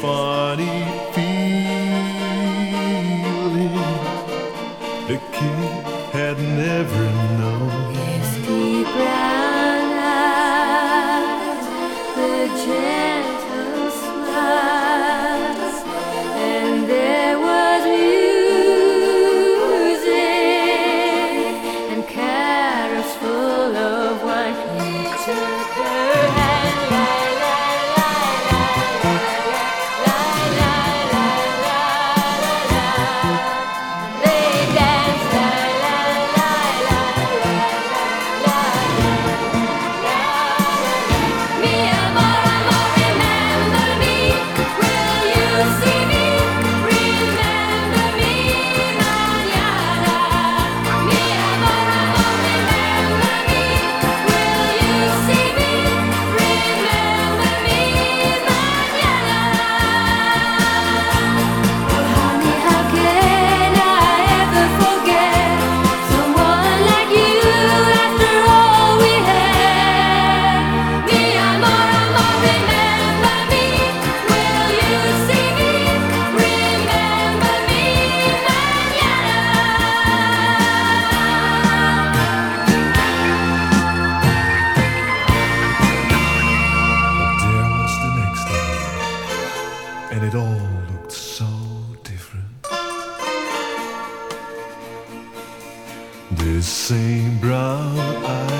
funny feeling the had never The same brown eyes